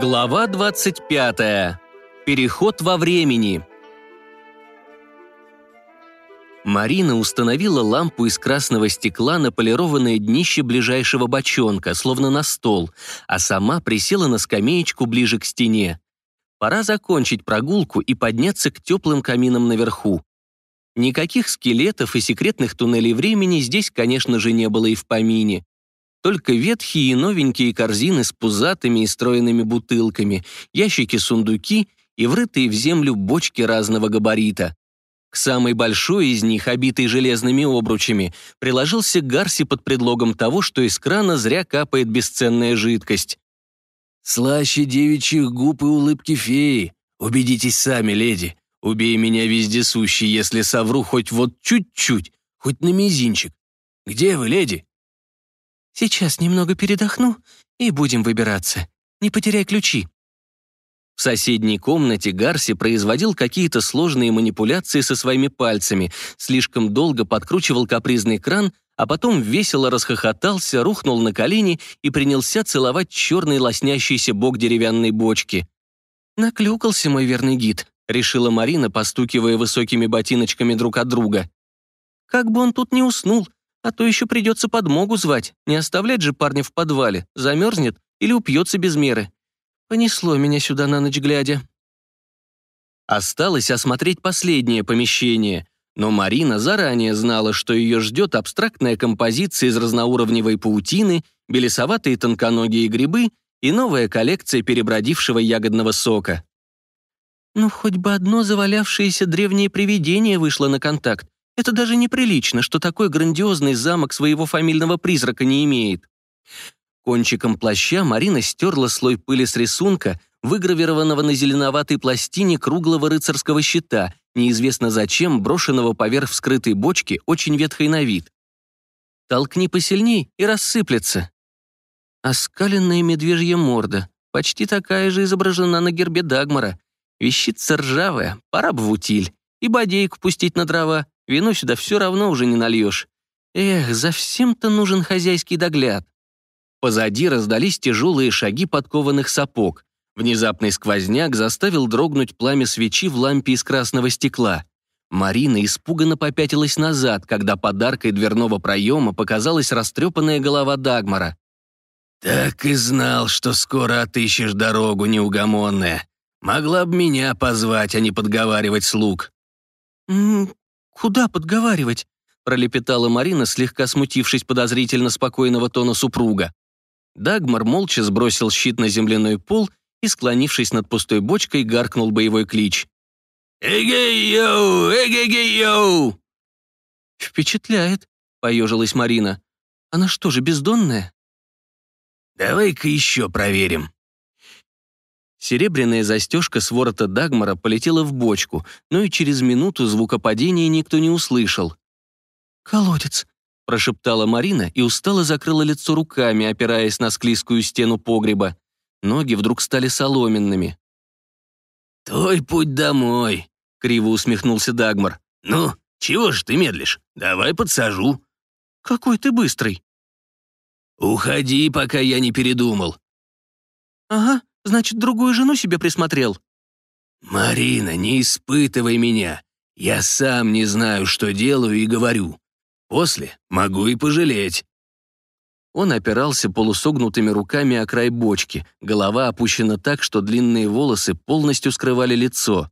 Глава 25. Переход во времени. Марина установила лампу из красного стекла на полированное днище ближайшего бочонка, словно на стол, а сама присела на скамеечку ближе к стене. Пора закончить прогулку и подняться к теплым каминам наверху. Никаких скелетов и секретных туннелей времени здесь, конечно же, не было и в помине. Только ветхие и новенькие корзины с пузатыми и стройными бутылками, ящики-сундуки и врытые в землю бочки разного габарита. К самой большой из них, обитой железными обручами, приложился Гарси под предлогом того, что из крана зря капает бесценная жидкость. «Слаще девичьих губ и улыбки феи. Убедитесь сами, леди. Убей меня вездесущий, если совру хоть вот чуть-чуть, хоть на мизинчик. Где вы, леди?» Сейчас немного передохну и будем выбираться. Не потеряй ключи». В соседней комнате Гарси производил какие-то сложные манипуляции со своими пальцами, слишком долго подкручивал капризный кран, а потом весело расхохотался, рухнул на колени и принялся целовать черный лоснящийся бок деревянной бочки. «Наклюкался мой верный гид», — решила Марина, постукивая высокими ботиночками друг от друга. «Как бы он тут не уснул, а то еще придется подмогу звать. Не оставлять же парня в подвале. Замерзнет или упьется без меры. Понесло меня сюда на ночь глядя. Осталось осмотреть последнее помещение. Но Марина заранее знала, что ее ждет абстрактная композиция из разноуровневой паутины, белесоватые тонконогие грибы и новая коллекция перебродившего ягодного сока. «Ну, хоть бы одно завалявшееся древнее привидение вышло на контакт. Это даже неприлично, что такой грандиозный замок своего фамильного призрака не имеет. Кончиком плаща Марина стерла слой пыли с рисунка, выгравированного на зеленоватой пластине круглого рыцарского щита, неизвестно зачем, брошенного поверх вскрытой бочки, очень ветхой на вид. Толкни посильней и рассыплется. Оскаленная медвежья морда, почти такая же изображена на гербе Дагмара. Вещица ржавая, пора бы в утиль. И бодейку пустить на дрова, Вино сюда все равно уже не нальешь. Эх, за всем-то нужен хозяйский догляд. Позади раздались тяжелые шаги подкованных сапог. Внезапный сквозняк заставил дрогнуть пламя свечи в лампе из красного стекла. Марина испуганно попятилась назад, когда подаркой дверного проема показалась растрепанная голова Дагмара. «Так и знал, что скоро отыщешь дорогу, неугомонная. Могла бы меня позвать, а не подговаривать слуг». «Куда подговаривать?» пролепетала Марина, слегка смутившись подозрительно спокойного тона супруга. Дагмар молча сбросил щит на земляной пол и, склонившись над пустой бочкой, гаркнул боевой клич. «Эгей-йоу! Эгей-йоу!» «Впечатляет», — поежилась Марина. «Она что же, бездонная?» «Давай-ка еще проверим», Серебряная застежка с ворота Дагмара полетела в бочку, но и через минуту звукопадения никто не услышал. «Колодец», — прошептала Марина и устало закрыла лицо руками, опираясь на склизкую стену погреба. Ноги вдруг стали соломенными. «Твой путь домой», — криво усмехнулся Дагмар. «Ну, чего ж ты медлишь? Давай подсажу». «Какой ты быстрый». «Уходи, пока я не передумал». «Ага, Значит, другую жену себе присмотрел?» «Марина, не испытывай меня. Я сам не знаю, что делаю и говорю. После могу и пожалеть». Он опирался полусогнутыми руками о край бочки, голова опущена так, что длинные волосы полностью скрывали лицо.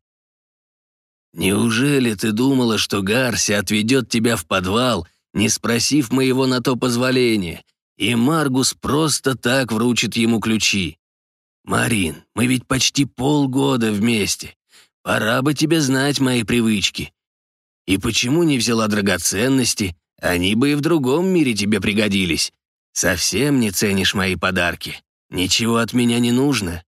«Неужели ты думала, что Гарси отведет тебя в подвал, не спросив моего на то позволения, и Маргус просто так вручит ему ключи? «Марин, мы ведь почти полгода вместе. Пора бы тебе знать мои привычки. И почему не взяла драгоценности? Они бы и в другом мире тебе пригодились. Совсем не ценишь мои подарки. Ничего от меня не нужно».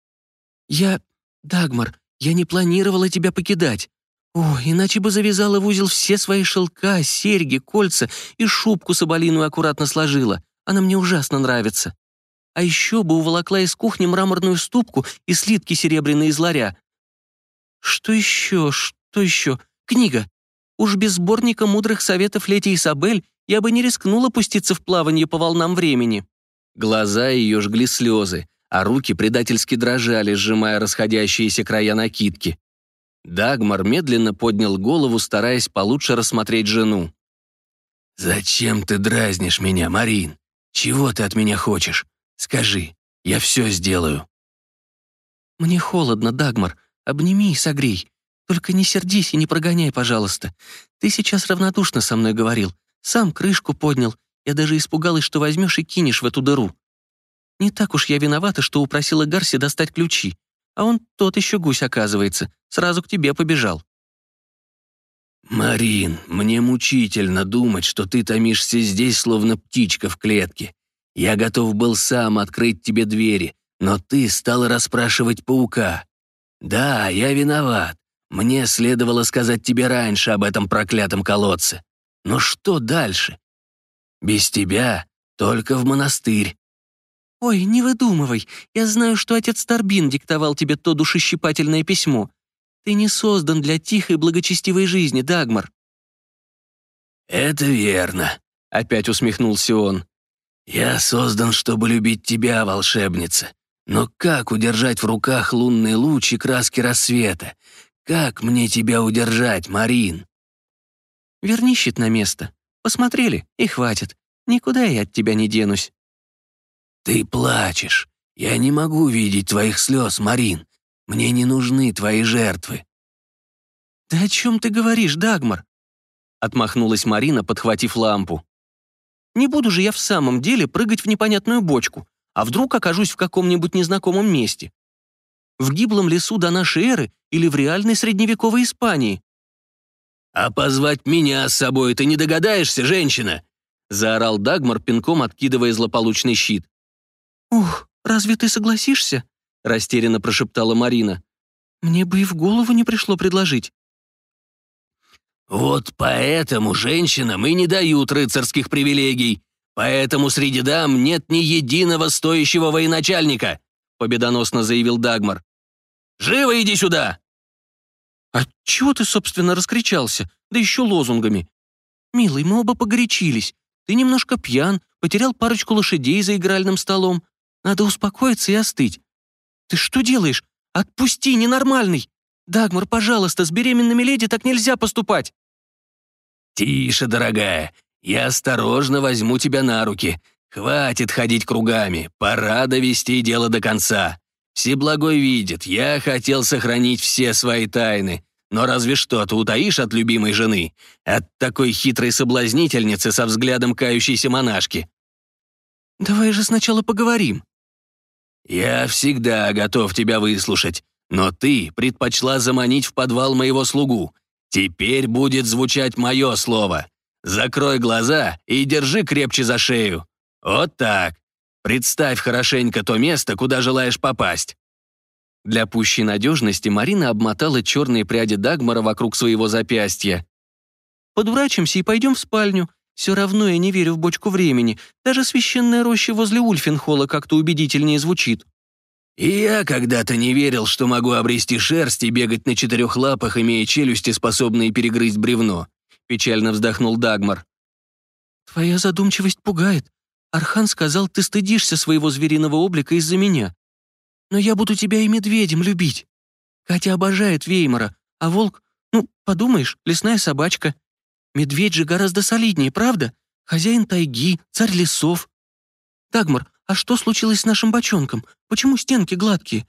«Я... Дагмар, я не планировала тебя покидать. О, иначе бы завязала в узел все свои шелка, серьги, кольца и шубку соболиную аккуратно сложила. Она мне ужасно нравится а еще бы уволокла из кухни мраморную ступку и слитки серебряные из ларя. Что еще, что еще? Книга. Уж без сборника мудрых советов Лети Isabel я бы не рискнула пуститься в плавание по волнам времени. Глаза ее жгли слезы. а руки предательски дрожали, сжимая расходящиеся края накидки. Дагмар медленно поднял голову, стараясь получше рассмотреть жену. «Зачем ты дразнишь меня, Марин? Чего ты от меня хочешь? Скажи, я все сделаю». «Мне холодно, Дагмар. Обними и согрей. Только не сердись и не прогоняй, пожалуйста. Ты сейчас равнодушно со мной говорил. Сам крышку поднял. Я даже испугалась, что возьмешь и кинешь в эту дыру. Не так уж я виновата, что упросила Гарси достать ключи. А он тот еще гусь, оказывается. Сразу к тебе побежал. «Марин, мне мучительно думать, что ты томишься здесь, словно птичка в клетке. Я готов был сам открыть тебе двери, но ты стала расспрашивать паука. Да, я виноват. Мне следовало сказать тебе раньше об этом проклятом колодце. Но что дальше? Без тебя только в монастырь. «Ой, не выдумывай. Я знаю, что отец Торбин диктовал тебе то душещипательное письмо. Ты не создан для тихой благочестивой жизни, Дагмар». «Это верно», — опять усмехнулся он. «Я создан, чтобы любить тебя, волшебница. Но как удержать в руках лунный луч и краски рассвета? Как мне тебя удержать, Марин?» «Верни щит на место. Посмотрели, и хватит. Никуда я от тебя не денусь». «Ты плачешь. Я не могу видеть твоих слез, Марин. Мне не нужны твои жертвы». «Да о чем ты говоришь, Дагмар?» Отмахнулась Марина, подхватив лампу. «Не буду же я в самом деле прыгать в непонятную бочку, а вдруг окажусь в каком-нибудь незнакомом месте. В гиблом лесу до нашей эры или в реальной средневековой Испании». «А позвать меня с собой ты не догадаешься, женщина?» заорал Дагмар, пинком откидывая злополучный щит. «Ух, разве ты согласишься?» — растерянно прошептала Марина. «Мне бы и в голову не пришло предложить». «Вот поэтому женщинам и не дают рыцарских привилегий. Поэтому среди дам нет ни единого стоящего военачальника», — победоносно заявил Дагмар. «Живо иди сюда!» «А чего ты, собственно, раскричался? Да еще лозунгами. Милый, мы оба погорячились. Ты немножко пьян, потерял парочку лошадей за игральным столом. Надо успокоиться и остыть. Ты что делаешь? Отпусти, ненормальный! Дагмар, пожалуйста, с беременными леди так нельзя поступать!» «Тише, дорогая, я осторожно возьму тебя на руки. Хватит ходить кругами, пора довести дело до конца. Всеблагой видит, я хотел сохранить все свои тайны. Но разве что ты утаишь от любимой жены, от такой хитрой соблазнительницы со взглядом кающейся монашки?» «Давай же сначала поговорим», «Я всегда готов тебя выслушать, но ты предпочла заманить в подвал моего слугу. Теперь будет звучать мое слово. Закрой глаза и держи крепче за шею. Вот так. Представь хорошенько то место, куда желаешь попасть». Для пущей надежности Марина обмотала черные пряди Дагмара вокруг своего запястья. «Подурачимся и пойдем в спальню. Все равно я не верю в бочку времени. Даже священная роща возле Ульфенхола как-то убедительнее звучит». «И я когда-то не верил, что могу обрести шерсть и бегать на четырех лапах, имея челюсти, способные перегрызть бревно», — печально вздохнул Дагмар. «Твоя задумчивость пугает. Архан сказал, ты стыдишься своего звериного облика из-за меня. Но я буду тебя и медведем любить. Катя обожает Веймара, а волк, ну, подумаешь, лесная собачка. Медведь же гораздо солиднее, правда? Хозяин тайги, царь лесов. Дагмар, а что случилось с нашим бочонком? Почему стенки гладкие?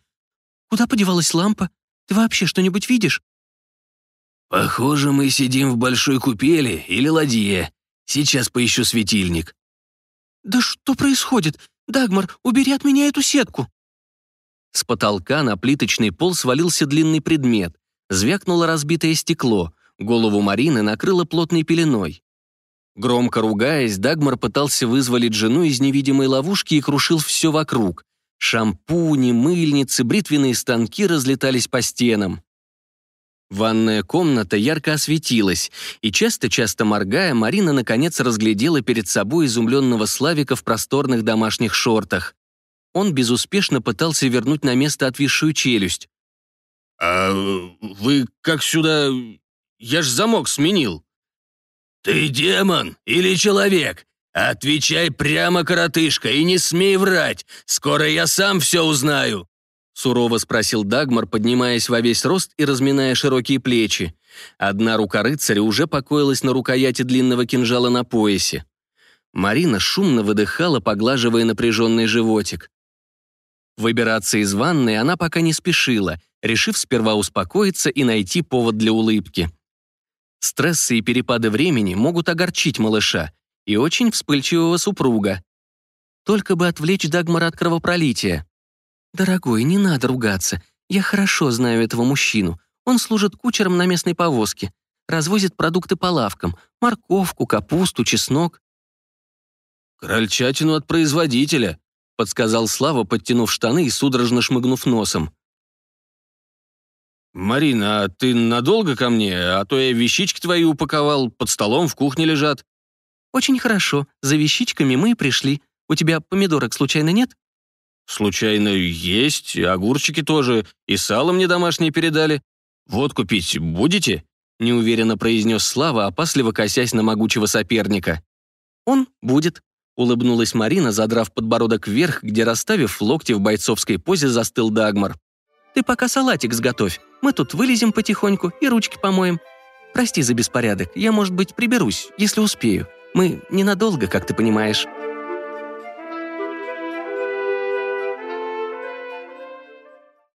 Куда подевалась лампа? Ты вообще что-нибудь видишь? Похоже, мы сидим в большой купели или ладье. Сейчас поищу светильник. Да что происходит? Дагмар, убери от меня эту сетку. С потолка на плиточный пол свалился длинный предмет. Звякнуло разбитое стекло. Голову Марины накрыло плотной пеленой. Громко ругаясь, Дагмар пытался вызволить жену из невидимой ловушки и крушил все вокруг. Шампуни, мыльницы, бритвенные станки разлетались по стенам. Ванная комната ярко осветилась, и часто-часто моргая, Марина наконец разглядела перед собой изумленного Славика в просторных домашних шортах. Он безуспешно пытался вернуть на место отвисшую челюсть. «А вы как сюда я ж замок сменил». «Ты демон или человек? «Отвечай прямо, коротышка, и не смей врать. Скоро я сам все узнаю». Сурово спросил Дагмар, поднимаясь во весь рост и разминая широкие плечи. Одна рука рыцаря уже покоилась на рукояти длинного кинжала на поясе. Марина шумно выдыхала, поглаживая напряженный животик. Выбираться из ванной она пока не спешила, решив сперва успокоиться и найти повод для улыбки. Стрессы и перепады времени могут огорчить малыша и очень вспыльчивого супруга. Только бы отвлечь Дагмара от кровопролития. «Дорогой, не надо ругаться. Я хорошо знаю этого мужчину. Он служит кучером на местной повозке. Развозит продукты по лавкам. Морковку, капусту, чеснок. «Крольчатину от производителя», — подсказал Слава, подтянув штаны и судорожно шмыгнув носом. «Марина, а ты надолго ко мне? А то я вещички твои упаковал, под столом в кухне лежат». «Очень хорошо. За вещичками мы и пришли. У тебя помидорок случайно нет?» «Случайно есть, огурчики тоже, и сало мне домашнее передали. Вот купить будете?» неуверенно произнес Слава, опасливо косясь на могучего соперника. «Он будет», — улыбнулась Марина, задрав подбородок вверх, где, расставив локти в бойцовской позе, застыл Дагмар. «Ты пока салатик сготовь. Мы тут вылезем потихоньку и ручки помоем. Прости за беспорядок, я, может быть, приберусь, если успею. Мы ненадолго, как ты понимаешь».